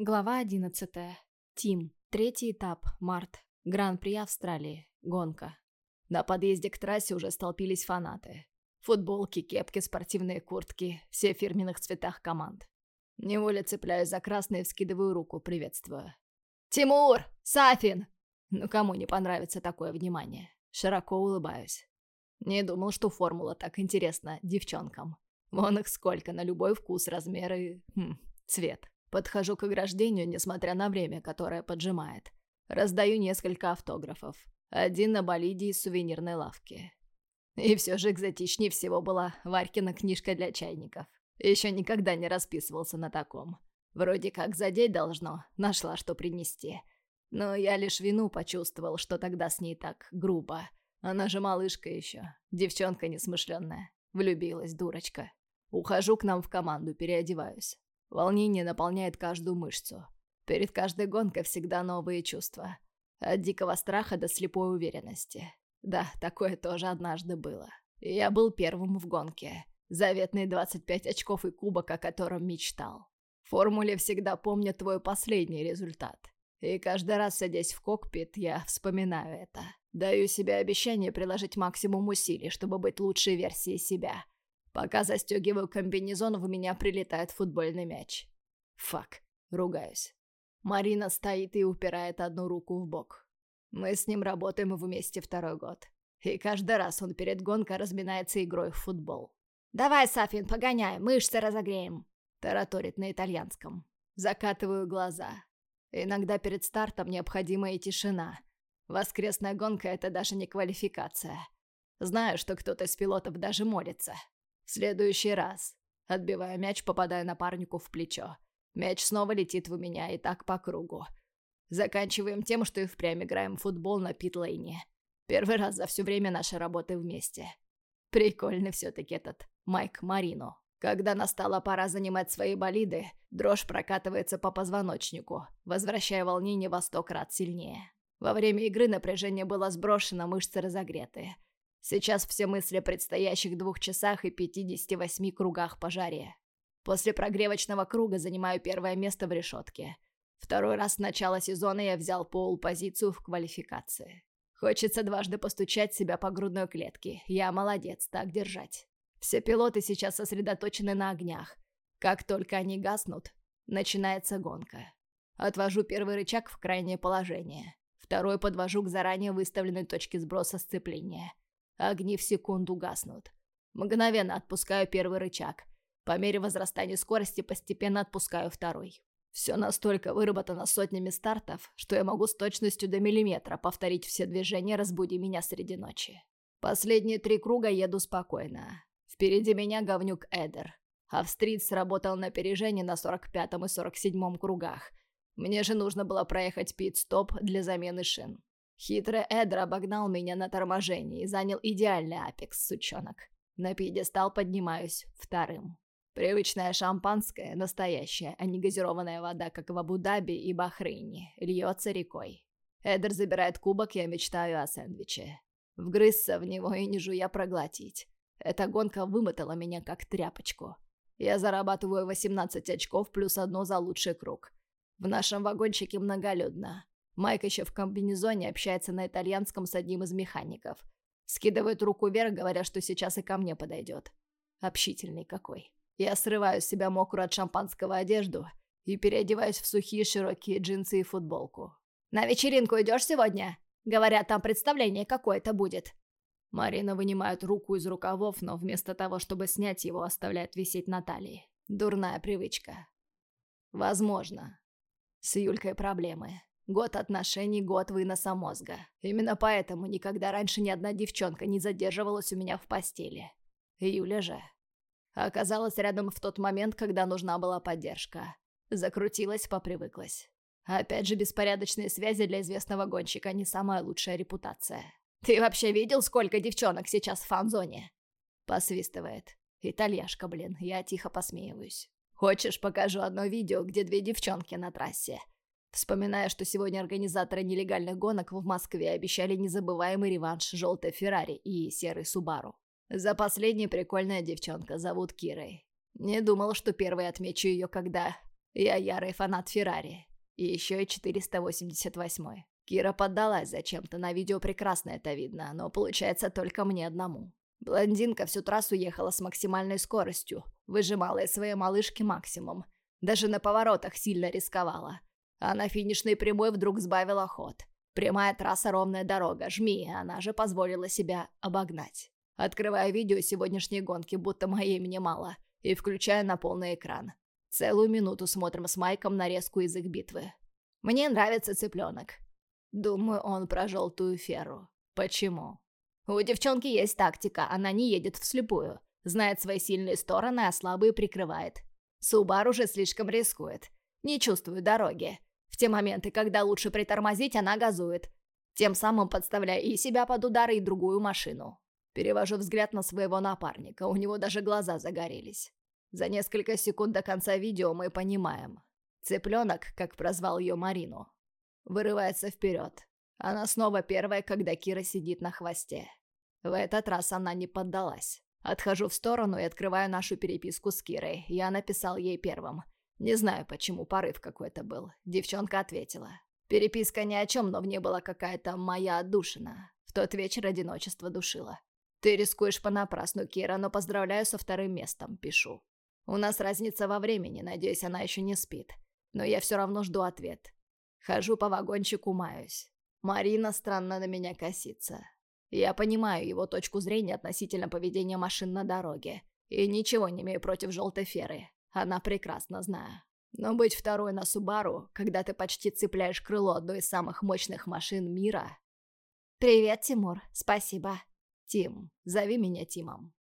Глава 11. Тим. Третий этап. Март. Гран-при Австралии. Гонка. На подъезде к трассе уже столпились фанаты. Футболки, кепки, спортивные куртки. Все в фирменных цветах команд. Неволе цепляюсь за красный и вскидываю руку, приветствуя. «Тимур! Сафин!» Ну кому не понравится такое внимание? Широко улыбаюсь. Не думал, что формула так интересна девчонкам. Вон их сколько, на любой вкус, размер и... Хм, цвет. Подхожу к ограждению, несмотря на время, которое поджимает. Раздаю несколько автографов. Один на болиде из сувенирной лавки. И все же экзотичнее всего была Варькина книжка для чайников. Еще никогда не расписывался на таком. Вроде как задеть должно, нашла что принести. Но я лишь вину почувствовал, что тогда с ней так грубо. Она же малышка еще, девчонка несмышленная. Влюбилась, дурочка. Ухожу к нам в команду, переодеваюсь. Волнение наполняет каждую мышцу. Перед каждой гонкой всегда новые чувства. От дикого страха до слепой уверенности. Да, такое тоже однажды было. я был первым в гонке. Заветные 25 очков и кубок, о котором мечтал. В формуле всегда помнят твой последний результат. И каждый раз, садясь в кокпит, я вспоминаю это. Даю себе обещание приложить максимум усилий, чтобы быть лучшей версией себя – Пока застегиваю комбинезон, в меня прилетает футбольный мяч. Фак. Ругаюсь. Марина стоит и упирает одну руку в бок. Мы с ним работаем вместе второй год. И каждый раз он перед гонкой разминается игрой в футбол. «Давай, Сафин, погоняй, мышцы разогреем!» Тараторит на итальянском. Закатываю глаза. Иногда перед стартом необходима и тишина. Воскресная гонка — это даже не квалификация. Знаю, что кто-то из пилотов даже молится. Следующий раз. Отбивая мяч, попадая напарнику в плечо. Мяч снова летит в меня и так по кругу. Заканчиваем тем, что и впрямь играем в футбол на питлейне. Первый раз за все время нашей работы вместе. Прикольный все-таки этот Майк Марино. Когда настала пора занимать свои болиды, дрожь прокатывается по позвоночнику, возвращая волнение во сто крат сильнее. Во время игры напряжение было сброшено, мышцы разогреты. Сейчас все мысли о предстоящих двух часах и 58 кругах по жаре. После прогревочного круга занимаю первое место в решетке. Второй раз с начала сезона я взял пол-позицию в квалификации. Хочется дважды постучать себя по грудной клетке. Я молодец, так держать. Все пилоты сейчас сосредоточены на огнях. Как только они гаснут, начинается гонка. Отвожу первый рычаг в крайнее положение. Второй подвожу к заранее выставленной точке сброса сцепления – Огни в секунду гаснут. Мгновенно отпускаю первый рычаг. По мере возрастания скорости постепенно отпускаю второй. Все настолько выработано сотнями стартов, что я могу с точностью до миллиметра повторить все движения «Разбуди меня среди ночи». Последние три круга еду спокойно. Впереди меня говнюк Эдер. Австриец сработал на опережение на 45 и 47 кругах. Мне же нужно было проехать пит-стоп для замены шин. Хитрый Эдр обогнал меня на торможении и занял идеальный апекс, сучонок. На пьедестал поднимаюсь вторым. Привычное шампанское, настоящее, а не газированная вода, как в Абу-Даби и Бахрейне, льется рекой. Эдер забирает кубок, я мечтаю о сэндвиче. Вгрызся в него и не жуя проглотить. Эта гонка вымотала меня как тряпочку. Я зарабатываю 18 очков плюс одно за лучший круг. В нашем вагончике многолюдно. Майк еще в комбинезоне общается на итальянском с одним из механиков. Скидывает руку вверх, говоря, что сейчас и ко мне подойдет. Общительный какой. Я срываю с себя мокрую от шампанского одежду и переодеваюсь в сухие широкие джинсы и футболку. «На вечеринку идешь сегодня?» Говорят, там представление какое-то будет. Марина вынимает руку из рукавов, но вместо того, чтобы снять его, оставляет висеть на талии. Дурная привычка. Возможно. С Юлькой проблемы. Год отношений, год выноса мозга. Именно поэтому никогда раньше ни одна девчонка не задерживалась у меня в постели. Юля же. Оказалась рядом в тот момент, когда нужна была поддержка. Закрутилась, попривыклась. Опять же, беспорядочные связи для известного гонщика не самая лучшая репутация. «Ты вообще видел, сколько девчонок сейчас в фан-зоне?» Посвистывает. Итальяшка, блин, я тихо посмеиваюсь. «Хочешь, покажу одно видео, где две девчонки на трассе?» Вспоминая, что сегодня организаторы нелегальных гонок в Москве обещали незабываемый реванш желтой Феррари и серый Субару. За последней прикольная девчонка, зовут Кирой. Не думал, что первой отмечу ее, когда... Я ярый фанат Феррари. И еще и 488. Кира поддалась зачем-то, на видео прекрасно это видно, но получается только мне одному. Блондинка всю трассу ехала с максимальной скоростью, выжимала из своей малышки максимум. Даже на поворотах сильно рисковала. А на финишной прямой вдруг сбавила ход. Прямая трасса, ровная дорога, жми, она же позволила себя обогнать. Открываю видео сегодняшней гонки, будто моей мне мало, и включаю на полный экран. Целую минуту смотрим с Майком нарезку из их битвы. Мне нравится цыпленок. Думаю, он про желтую феру. Почему? У девчонки есть тактика, она не едет вслепую. Знает свои сильные стороны, а слабые прикрывает. Субар уже слишком рискует. Не чувствую дороги. В те моменты, когда лучше притормозить, она газует. Тем самым подставляя и себя под удары, и другую машину. Перевожу взгляд на своего напарника, у него даже глаза загорелись. За несколько секунд до конца видео мы понимаем. Цыпленок, как прозвал ее Марину, вырывается вперед. Она снова первая, когда Кира сидит на хвосте. В этот раз она не поддалась. Отхожу в сторону и открываю нашу переписку с Кирой. Я написал ей первым. Не знаю, почему порыв какой-то был. Девчонка ответила. Переписка ни о чем, но в ней была какая-то моя отдушина. В тот вечер одиночество душило. Ты рискуешь понапрасну, Кира, но поздравляю со вторым местом, пишу. У нас разница во времени, надеюсь, она еще не спит. Но я все равно жду ответ. Хожу по вагончику, маюсь. Марина странно на меня косится. Я понимаю его точку зрения относительно поведения машин на дороге. И ничего не имею против желтой феры. Она прекрасно знаю. Но быть второй на Субару, когда ты почти цепляешь крыло одной из самых мощных машин мира... «Привет, Тимур. Спасибо». «Тим. Зови меня Тимом».